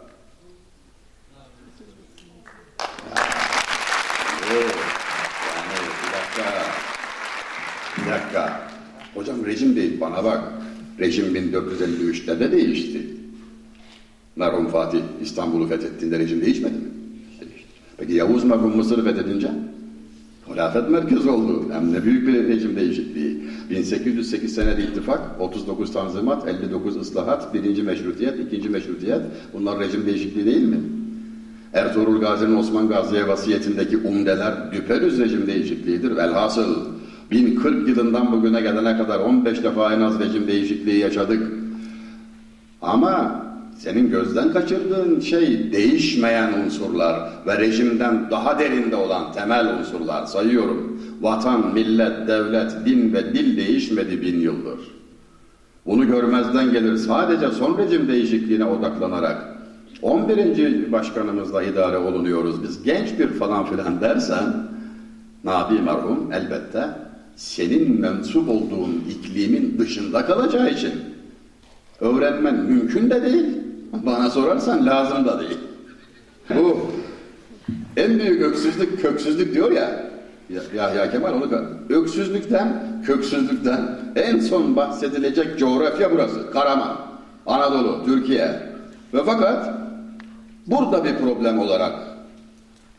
Yani, bir dakika. Bir dakika. Hocam rejim değil bana bak. Rejim 1453'te de değişti. Merhum Fatih İstanbul'u fethettiğinde rejim değişmedi mi? Peki Yavuz merhum Mısır'ı fethedince? Hilafet merkezi oldu. Hem ne büyük bir rejim değişikliği. 1808 senede ittifak, 39 tanzimat, 59 ıslahat, birinci meşrutiyet, ikinci meşrutiyet. Bunlar rejim değişikliği değil mi? Ertuğrul Gazi'nin Osman Gazi'ye vasiyetindeki umdeler düpedüz rejim değişikliğidir. Velhasıl 1040 yılından bugüne gelene kadar 15 defa en az rejim değişikliği yaşadık. Ama senin gözden kaçırdığın şey değişmeyen unsurlar ve rejimden daha derinde olan temel unsurlar sayıyorum. Vatan, millet, devlet, din ve dil değişmedi bin yıldır. Bunu görmezden gelir sadece son rejim değişikliğine odaklanarak 11. başkanımızla idare olunuyoruz biz genç bir falan filan dersen Nabi merhum elbette senin mensup olduğun iklimin dışında kalacağı için öğrenmen mümkün de değil bana sorarsan lazım da değil. Bu en büyük öksüzlük köksüzlük diyor ya. Yahya Kemal onu öksüzlükten, köksüzlükten en son bahsedilecek coğrafya burası. Karaman, Anadolu, Türkiye. Ve fakat burada bir problem olarak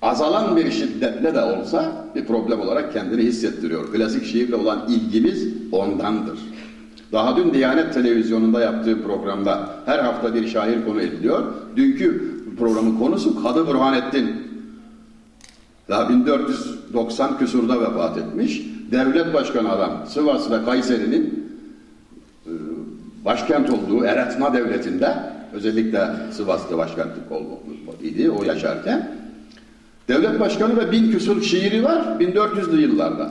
azalan bir şiddetle de olsa bir problem olarak kendini hissettiriyor. Klasik şiirle olan ilgimiz ondandır. Daha dün Diyanet Televizyonu'nda yaptığı programda her hafta bir şair konu ediliyor. Dünkü programın konusu Kadı Burhanettin. Daha 1490 küsurda vefat etmiş. Devlet başkanı adam. Sivas ve Kayseri'nin e, başkent olduğu Eretma Devleti'nde özellikle Sivas'ta başkentlik idi o yaşarken. Devlet başkanı ve bin küsur şiiri var 1400'lü yıllarda.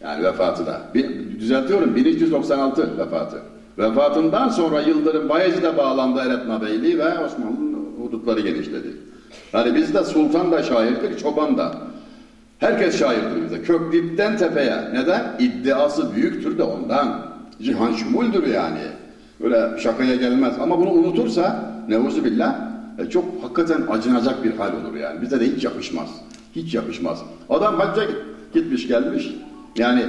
Yani vefatı da. Bir, düzeltiyorum 1396 vefatı. Vefatından sonra Yıldırım Bayezid'e bağlandı Eretma Beyliği ve Osmanlı'nın hudutları genişledi. Yani bizde sultan da şairdir, çoban da. Herkes şairdir bize. Köklipten tepeye. Neden? İddiası büyüktür de ondan. Cihan şumuldür yani. Böyle şakaya gelmez. Ama bunu unutursa neuzu billah e, çok hakikaten acınacak bir hal olur yani. Bize de hiç yakışmaz. Hiç yakışmaz. Adam hacca gitmiş gelmiş. Yani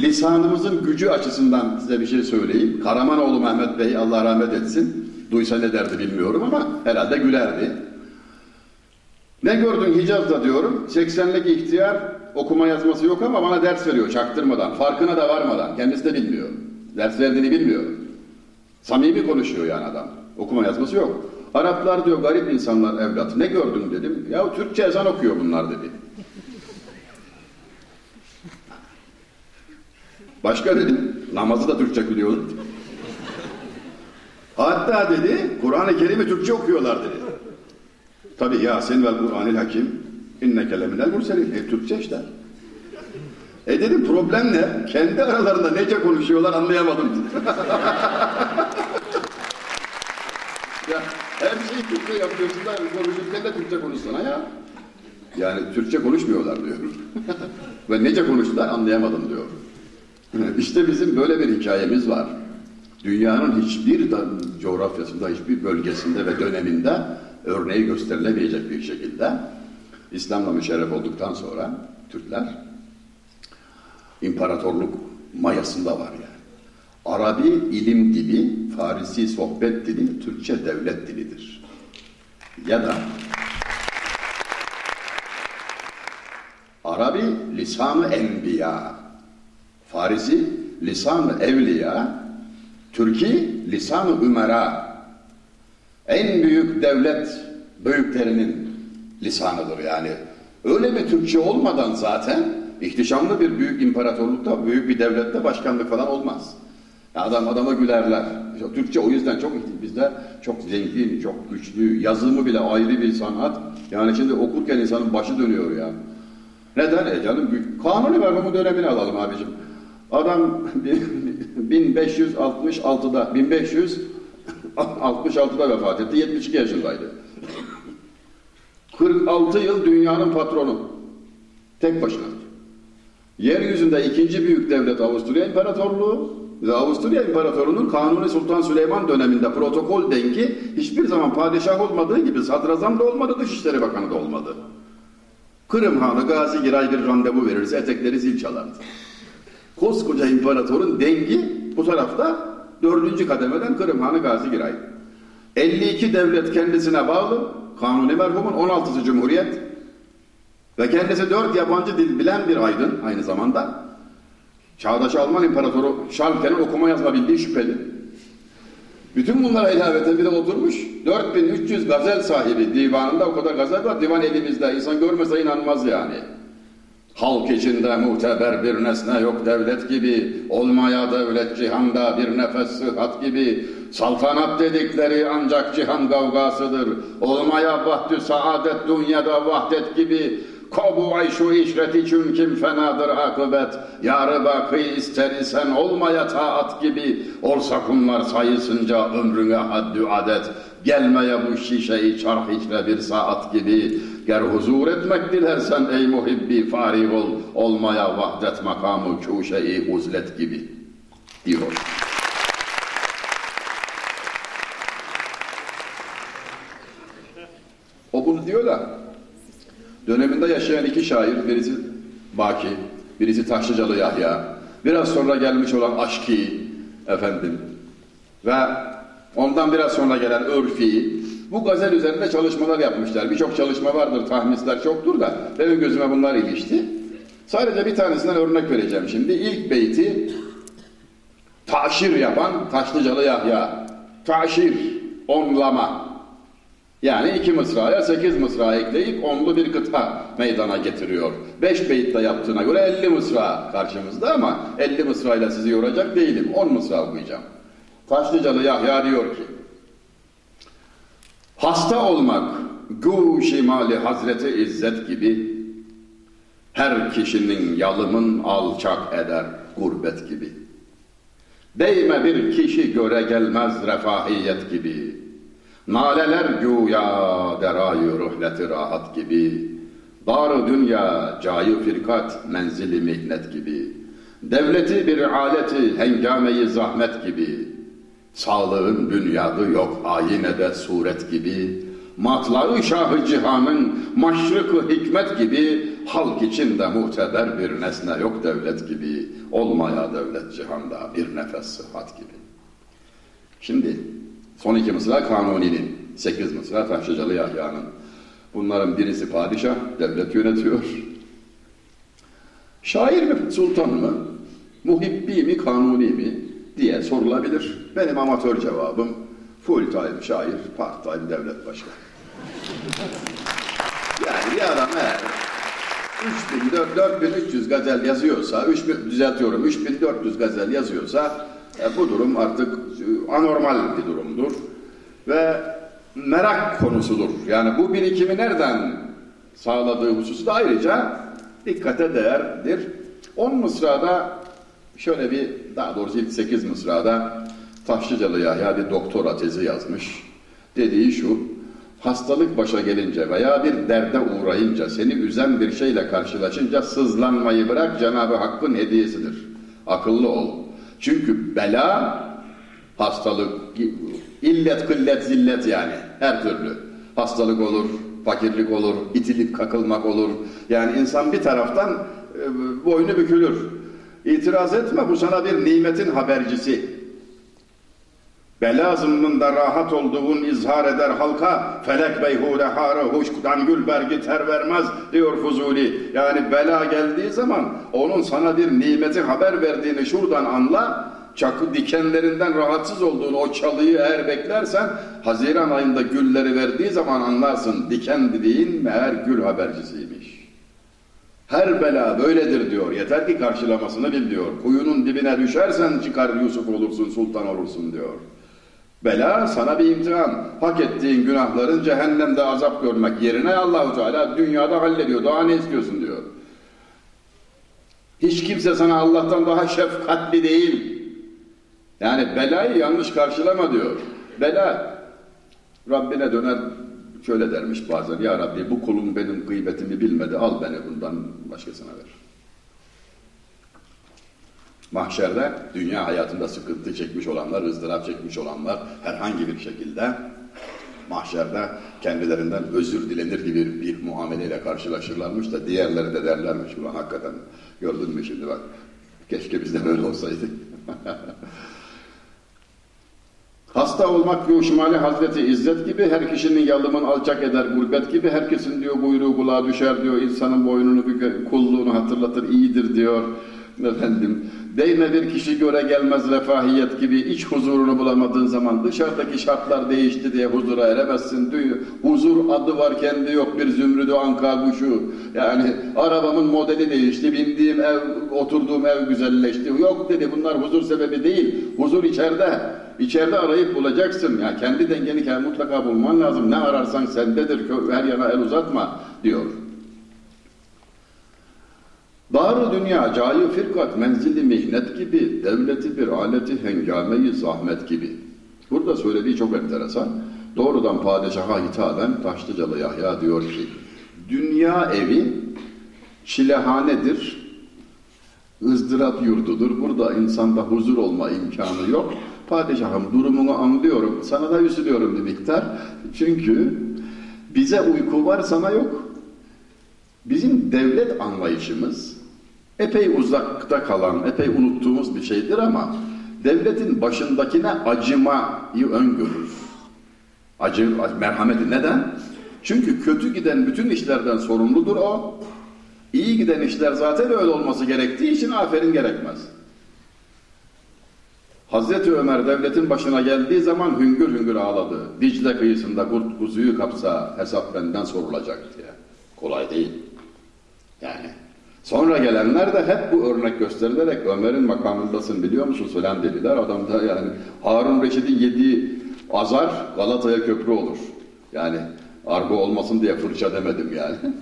lisanımızın gücü açısından size bir şey söyleyeyim. Karamanoğlu Mehmet Bey Allah rahmet etsin. Duysa ne derdi bilmiyorum ama herhalde gülerdi. Ne gördün Hicaz'da diyorum. 80'lik ihtiyar okuma yazması yok ama bana ders veriyor çaktırmadan. Farkına da varmadan. Kendisi de bilmiyor. Ders verdiğini bilmiyor. Samimi konuşuyor yani adam. Okuma yazması yok. Araplar diyor garip insanlar evlat. Ne gördün dedim. Ya Türkçe ezan okuyor bunlar dedi. Başka dedim, namazı da Türkçe biliyor. Hatta dedi, Kur'an-ı Kerim'i Türkçe okuyorlar dedi. Tabi Yasin vel Kur'anil Hakim inneke leminel murselin. E Türkçe işte. E dedim problem ne? Kendi aralarında nece konuşuyorlar anlayamadım. ya her şeyi Türkçe yapıyorsun da konuşurken de Türkçe konuşsana ya. Yani Türkçe konuşmuyorlar diyor. Ve nece konuştular anlayamadım diyor. İşte bizim böyle bir hikayemiz var. Dünyanın hiçbir coğrafyasında, hiçbir bölgesinde ve döneminde örneği gösterilemeyecek bir şekilde İslam'la müşerref olduktan sonra Türkler imparatorluk mayasında var yani. Arabi ilim dili, Farisi sohbet dili, Türkçe devlet dilidir. Ya da Arabi lisanı enbiya, Farisi lisanı evliya, Türki lisanı ümera. En büyük devlet büyüklerinin lisanıdır yani. Öyle bir Türkçe olmadan zaten ihtişamlı bir büyük imparatorlukta, büyük bir devlette başkanlık falan olmaz. Adam adama gülerler. Türkçe o yüzden çok bizde çok zengin, çok güçlü, yazımı bile ayrı bir sanat. Yani şimdi okurken insanın başı dönüyor ya. Neden? E canım kanuni merhumu dönemini alalım abicim. Adam 1566'da 1566'da vefat etti. 72 yaşındaydı. 46 yıl dünyanın patronu. Tek başına. Yeryüzünde ikinci büyük devlet Avusturya İmparatorluğu ve Avusturya İmparatorluğu'nun Kanuni Sultan Süleyman döneminde protokol dengi hiçbir zaman padişah olmadığı gibi sadrazam da olmadı, Dışişleri Bakanı da olmadı. Kırım Hanı Gazi Giray bir randevu verirse etekleri zil çalardı. Koskoca imparatorun dengi bu tarafta dördüncü kademeden Kırım Hanı Gazi Giray. 52 devlet kendisine bağlı, Kanuni merhumun 16. Cumhuriyet ve kendisi dört yabancı dil bilen bir aydın aynı zamanda. Çağdaş Alman İmparatoru Schalke'nin okuma yazma bildiği şüpheli. Bütün bunlara ilaveten bir de oturmuş 4300 gazel sahibi divanında o kadar gazel var. Divan elimizde. İnsan görmese inanmaz yani. Halk içinde muteber bir nesne yok devlet gibi, olmaya devlet cihanda bir nefes sıhhat gibi, saltanat dedikleri ancak cihan kavgasıdır, olmaya bahtü saadet dünyada vahdet gibi, Kabu ayşu işret için kim fenadır akıbet. Yarı bakı ister isen olmaya taat gibi. Olsa bunlar sayısınca ömrüne haddü adet. Gelmeye bu şişeyi çarh içre bir saat gibi. Ger huzur etmek dilersen ey muhibbi farig ol. Olmaya vahdet makamı kuşe-i uzlet gibi. Diyor. O bunu diyor da Döneminde yaşayan iki şair, birisi Baki, birisi Taşlıcalı Yahya, biraz sonra gelmiş olan Aşki efendim ve ondan biraz sonra gelen Örfi, bu gazel üzerinde çalışmalar yapmışlar. Birçok çalışma vardır, tahmisler çoktur da benim gözüme bunlar ilişti. Sadece bir tanesinden örnek vereceğim şimdi. İlk beyti taşir yapan Taşlıcalı Yahya. Taşir, onlama. Yani iki mısraya sekiz mısra ekleyip onlu bir kıta meydana getiriyor. Beş beyitte yaptığına göre elli mısra karşımızda ama elli mısrayla sizi yoracak değilim. On mısra okuyacağım. Taşlıcalı Yahya diyor ki Hasta olmak şimali Hazreti İzzet gibi her kişinin yalımın alçak eder gurbet gibi. Değme bir kişi göre gelmez refahiyet gibi. Naleler güya derayı ruhleti rahat gibi. Dar dünya cayı firkat menzili mihnet gibi. Devleti bir aleti hengameyi zahmet gibi. Sağlığın bünyadı yok ayinede suret gibi. Matlağı şahı cihanın maşrıkı hikmet gibi. Halk içinde muhteber bir nesne yok devlet gibi. Olmaya devlet cihanda bir nefes sıhhat gibi. Şimdi Son iki mısra Kanuni'nin, sekiz mısra Taşlıcalı Yahya'nın. Bunların birisi padişah, devlet yönetiyor. Şair mi, sultan mı, muhibbi mi, kanuni mi diye sorulabilir. Benim amatör cevabım full time şair, part time devlet başkanı. yani bir adam eğer 4300 gazel yazıyorsa, 3000, düzeltiyorum 3400 gazel yazıyorsa e, bu durum artık anormal bir durumdur ve merak konusudur. Yani bu birikimi nereden sağladığı hususu da ayrıca dikkate değerdir. 10 mısrada şöyle bir, daha doğrusu ilk 8 mısrada Taşlıcalı Yahya bir doktora tezi yazmış. Dediği şu, hastalık başa gelince veya bir derde uğrayınca, seni üzen bir şeyle karşılaşınca sızlanmayı bırak Cenab-ı Hakk'ın hediyesidir. Akıllı ol. Çünkü bela, hastalık, illet, kıllet, zillet yani her türlü. Hastalık olur, fakirlik olur, itilip kakılmak olur. Yani insan bir taraftan e, boynu bükülür. İtiraz etme bu sana bir nimetin habercisi. Bela zımnında rahat olduğun izhar eder halka, felek beyhude harı huşkudan gül bergi ter vermez diyor Fuzuli. Yani bela geldiği zaman onun sana bir nimeti haber verdiğini şuradan anla, çakı dikenlerinden rahatsız olduğunu o çalıyı eğer beklersen Haziran ayında gülleri verdiği zaman anlarsın diken dediğin meğer gül habercisiymiş. Her bela böyledir diyor. Yeter ki karşılamasını bil diyor. Kuyunun dibine düşersen çıkar Yusuf olursun, sultan olursun diyor. Bela sana bir imtihan. Hak ettiğin günahların cehennemde azap görmek yerine Allahu Teala dünyada hallediyor. Daha ne istiyorsun diyor. Hiç kimse sana Allah'tan daha şefkatli değil. Yani belayı yanlış karşılama diyor. Bela Rabbine döner şöyle dermiş bazen. Ya Rabbi bu kulum benim gıybetimi bilmedi. Al beni bundan başkasına ver. Mahşerde dünya hayatında sıkıntı çekmiş olanlar, ızdırap çekmiş olanlar herhangi bir şekilde mahşerde kendilerinden özür dilenir gibi bir muameleyle karşılaşırlarmış da diğerleri de derlermiş ulan hakikaten gördün mü şimdi bak keşke bizde böyle olsaydı. Hasta olmak Yuşmali Hazreti İzzet gibi her kişinin yalımın alçak eder gurbet gibi herkesin diyor buyruğu kulağa düşer diyor insanın boynunu büker kulluğunu hatırlatır iyidir diyor efendim değme bir kişi göre gelmez refahiyet gibi iç huzurunu bulamadığın zaman dışarıdaki şartlar değişti diye huzura eremezsin diyor. Huzur adı var kendi yok bir zümrüdü anka kuşu. Yani arabamın modeli değişti, bindiğim ev, oturduğum ev güzelleşti. Yok dedi bunlar huzur sebebi değil. Huzur içeride. İçeride arayıp bulacaksın. Yani kendi dengeni kendi mutlaka bulman lazım. Ne ararsan sendedir. Her yana el uzatma diyor. Dar dünya cayi firkat menzili mihnet gibi, devleti bir aleti hengameyi zahmet gibi. Burada söylediği çok enteresan. Doğrudan padişaha hitaben Taşlıcalı Yahya diyor ki, dünya evi çilehanedir, ızdırap yurdudur. Burada insanda huzur olma imkanı yok. Padişahım durumunu anlıyorum, sana da üzülüyorum bir miktar. Çünkü bize uyku var, sana yok. Bizim devlet anlayışımız epey uzakta kalan, epey unuttuğumuz bir şeydir ama devletin başındakine acımayı öngörür. Acı, merhameti neden? Çünkü kötü giden bütün işlerden sorumludur o. İyi giden işler zaten öyle olması gerektiği için aferin gerekmez. Hazreti Ömer devletin başına geldiği zaman hüngür hüngür ağladı. Dicle kıyısında kurt kuzuyu kapsa hesap benden sorulacak diye. Kolay değil. Yani Sonra gelenler de hep bu örnek gösterilerek Ömer'in makamındasın biliyor musun falan dediler. Adam da yani Harun Reşid'in yediği azar Galata'ya köprü olur. Yani argo olmasın diye fırça demedim yani.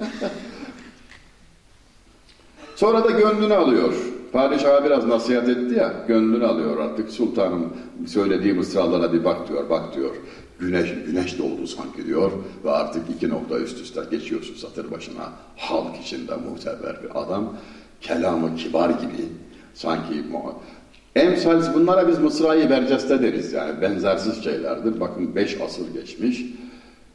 Sonra da gönlünü alıyor. Padişaha biraz nasihat etti ya, gönlünü alıyor artık. Sultanım söylediği mısralara bir bak diyor, bak diyor. Güneş, güneş doğdu sanki diyor ve artık iki nokta üst üste geçiyorsun satır başına. Halk içinde muhteber bir adam, kelamı kibar gibi sanki Emsal bunlara biz Mısra'yı berceste deriz yani benzersiz şeylerdir. Bakın beş asır geçmiş.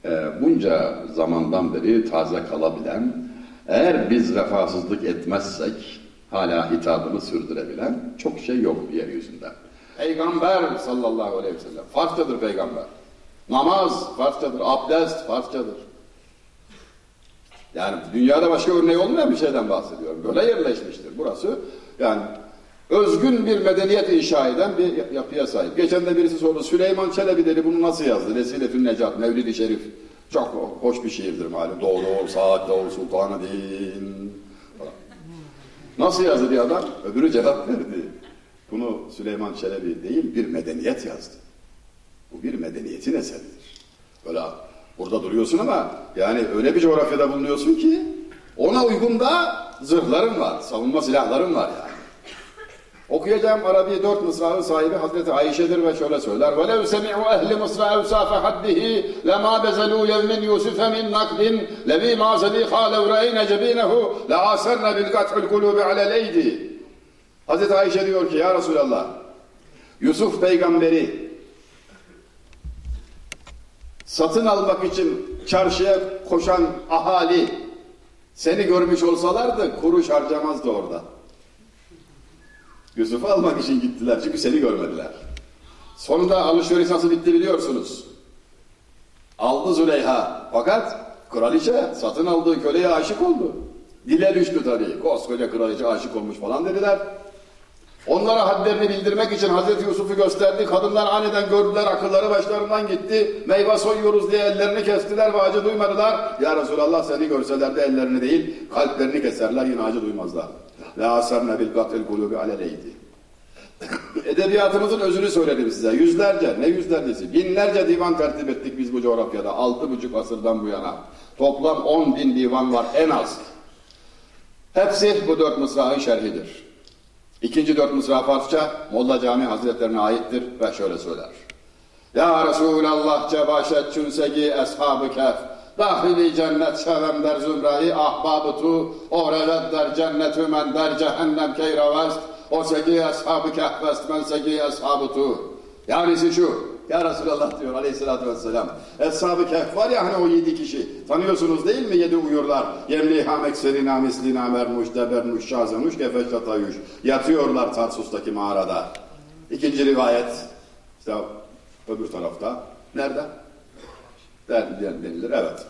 E, bunca zamandan beri taze kalabilen, eğer biz vefasızlık etmezsek hala hitabını sürdürebilen çok şey yok yeryüzünde. Peygamber sallallahu aleyhi ve sellem Farsçadır peygamber. Namaz Farsçadır, abdest Farsçadır. Yani dünyada başka örneği olmayan bir şeyden bahsediyorum. Böyle yerleşmiştir. Burası yani özgün bir medeniyet inşa eden bir yapıya sahip. Geçen de birisi sordu Süleyman Çelebi dedi bunu nasıl yazdı? Vesile-i Necat, Mevlid-i Şerif. Çok hoş bir şiirdir malum. Doğru ol, saat ol, sultanı din. Nasıl yazdı diye adam? Öbürü cevap verdi. Bunu Süleyman Çelebi değil bir medeniyet yazdı. Bu bir medeniyetin eseridir. Böyle burada duruyorsun ama yani öyle bir coğrafyada bulunuyorsun ki ona uygun da zırhların var, savunma silahların var yani. Okuyacağım Arabi dört mısrağın sahibi Hazreti Ayşe'dir ve şöyle söyler. وَلَوْ سَمِعُوا اَهْلِ مِصْرَ اَوْسَافَ حَدِّهِ لَمَا بَزَلُوا يَوْمٍ يُوسُفَ مِنْ نَقْدٍ لَب۪ي مَا زَل۪يخَا لَوْرَيْنَ جَب۪ينَهُ لَعَاسَرْنَ بِالْقَطْعِ الْقُلُوبِ عَلَى الْاَيْدِ Hazreti Ayşe diyor ki ya Resulallah Yusuf peygamberi satın almak için çarşıya koşan ahali seni görmüş olsalardı kuruş harcamazdı orada. Yusuf'u almak için gittiler çünkü seni görmediler. Sonunda alışveriş nasıl bitti biliyorsunuz. Aldı Züleyha fakat kraliçe satın aldığı köleye aşık oldu. Dile düştü tabii. Koskoca kraliçe aşık olmuş falan dediler. Onlara hadlerini bildirmek için Hazreti Yusuf'u gösterdi. Kadınlar aniden gördüler, akılları başlarından gitti. Meyve soyuyoruz diye ellerini kestiler ve acı duymadılar. Ya Resulallah seni görseler de ellerini değil, kalplerini keserler yine acı duymazlar. La asarne bil katil kulubi aleleydi. Edebiyatımızın özünü söyledim size. Yüzlerce, ne yüzlercesi, binlerce divan tertip ettik biz bu coğrafyada. Altı buçuk asırdan bu yana. Toplam on bin divan var en az. Hepsi bu dört mısrağın şerhidir. İkinci dört mısra Farsça, Molla Cami Hazretlerine aittir ve şöyle söyler. Ya Resulallah cebaşet çünsegi eshabı kef, dahili cennet şevem der zümreyi ahbabı tu, orevet der cennetü men der cehennem keyravest, o segi eshabı kehvest men segi eshabı tu. Yanisi şu, ya Resulallah diyor aleyhissalatü vesselam. Eshab-ı Kehf var ya hani o yedi kişi. Tanıyorsunuz değil mi yedi uyurlar. Yemliha mekserina mislina mermuş debermuş şazemuş kefeş tatayuş. Yatıyorlar Tarsus'taki mağarada. İkinci rivayet işte öbür tarafta. Nerede? Der, der, denilir evet.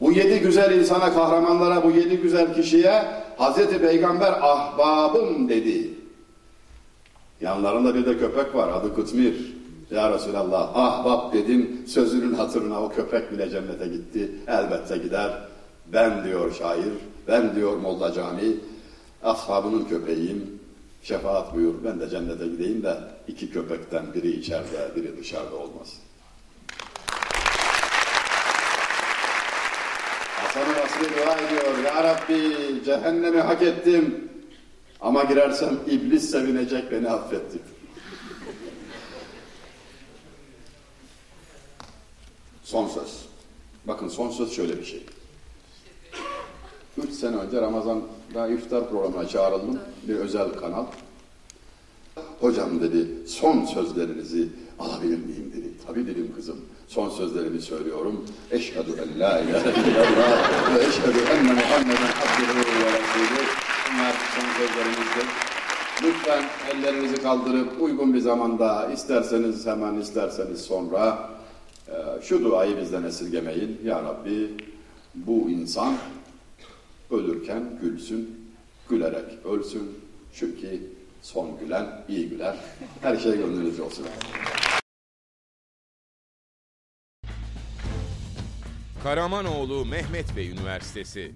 Bu yedi güzel insana kahramanlara bu yedi güzel kişiye Hazreti Peygamber ahbabım dedi. Yanlarında bir de köpek var adı Kıtmir. Ya Resulallah ahbap dedim sözünün hatırına o köpek bile cennete gitti. Elbette gider. Ben diyor şair, ben diyor Molla Cami, ashabının köpeğiyim. Şefaat buyur ben de cennete gideyim de iki köpekten biri içeride biri dışarıda olmasın. Hasan-ı Basri dua ediyor. Ya Rabbi cehennemi hak ettim. Ama girersem iblis sevinecek beni affetti. Son söz. Bakın son söz şöyle bir şey. Üç sene önce Ramazan'da iftar programına çağrıldım. Bir özel kanal. Hocam dedi son sözlerinizi alabilir miyim dedi. Tabii dedim kızım. Son sözlerimi söylüyorum. Eşhedü en la ilahe illallah ve eşhedü enne Muhammeden abduhu ve resulü. Bunlar son sözlerimizdir. Lütfen ellerinizi kaldırıp uygun bir zamanda isterseniz hemen isterseniz sonra şu duayı bizden esirgemeyin. Ya Rabbi bu insan ölürken gülsün, gülerek ölsün. Çünkü son gülen iyi güler. Her şey gönlünüzce olsun. Karamanoğlu Mehmet Bey Üniversitesi